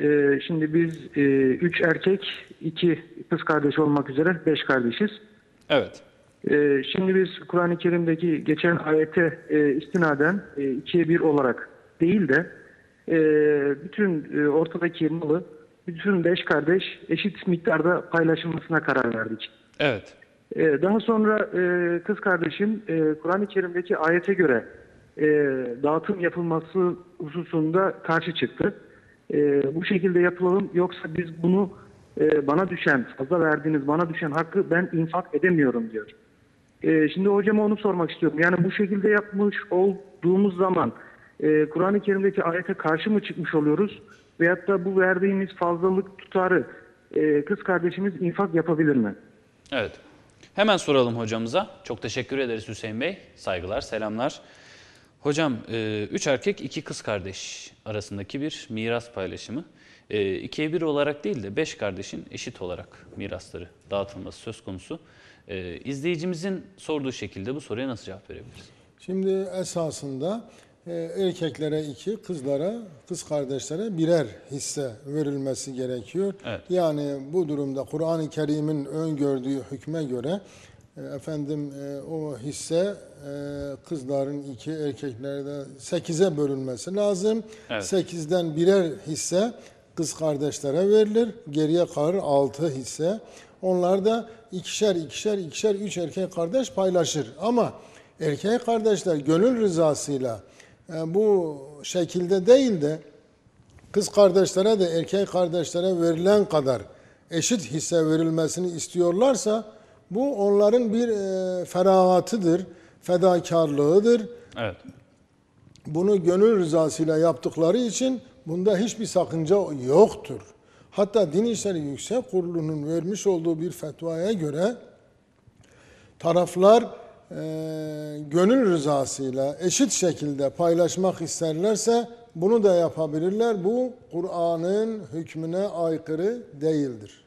Ee, şimdi biz e, üç erkek, iki kız kardeş olmak üzere beş kardeşiz. Evet. Ee, şimdi biz Kur'an-ı Kerim'deki geçen ayete e, istinaden e, ikiye bir olarak değil de e, bütün e, ortadaki malı bütün beş kardeş eşit miktarda paylaşılmasına karar verdik. Evet. Ee, Daha sonra e, kız kardeşim e, Kur'an-ı Kerim'deki ayete göre e, dağıtım yapılması hususunda karşı çıktı. E, Bu şekilde yapılalım yoksa biz bunu e, bana düşen, fazla verdiğiniz bana düşen hakkı ben infak edemiyorum diyor. E, Şimdi hocama onu sormak istiyorum. Yani bu şekilde yapmış olduğumuz zaman e, Kur'an-ı Kerim'deki ayete karşı mı çıkmış oluyoruz? Veyahut da bu verdiğimiz fazlalık tutarı e, kız kardeşimiz infak yapabilir mi? Evet. Hemen soralım hocamıza. Çok teşekkür ederiz Hüseyin Bey. Saygılar, selamlar. Hocam, e, üç erkek, iki kız kardeş arasındaki bir miras paylaşımı. E, ikiye bir olarak değil de beş kardeşin eşit olarak mirasları dağıtılması söz konusu. E, izleyicimizin sorduğu şekilde bu soruya nasıl cevap verebiliriz? Şimdi esasında e, erkeklere iki, kızlara, kız kardeşlere birer hisse verilmesi gerekiyor. Evet. Yani bu durumda Kur'an-ı Kerim'in öngördüğü hükme göre efendim e, o hisse e, kızların iki, erkeklerde sekize bölünmesi lazım. Evet. Sekizden birer hisse kız kardeşlere verilir. Geriye kalır altı hisse. Onlar da ikişer ikişer ikişer üç erkek kardeş paylaşır. Ama erkek kardeşler gönül rızasıyla e, bu şekilde değil de kız kardeşlere de erkek kardeşlere verilen kadar eşit hisse verilmesini istiyorlarsa bu onların bir e, feragatıdır, fedakarlığıdır. Evet. Bunu gönül rızasıyla yaptıkları için bunda hiçbir sakınca yoktur. Hatta Din İşleri Yüksek Kurulu'nun vermiş olduğu bir fetvaya göre taraflar e, gönül rızasıyla eşit şekilde paylaşmak isterlerse bunu da yapabilirler. Bu Kur'an'ın hükmüne aykırı değildir.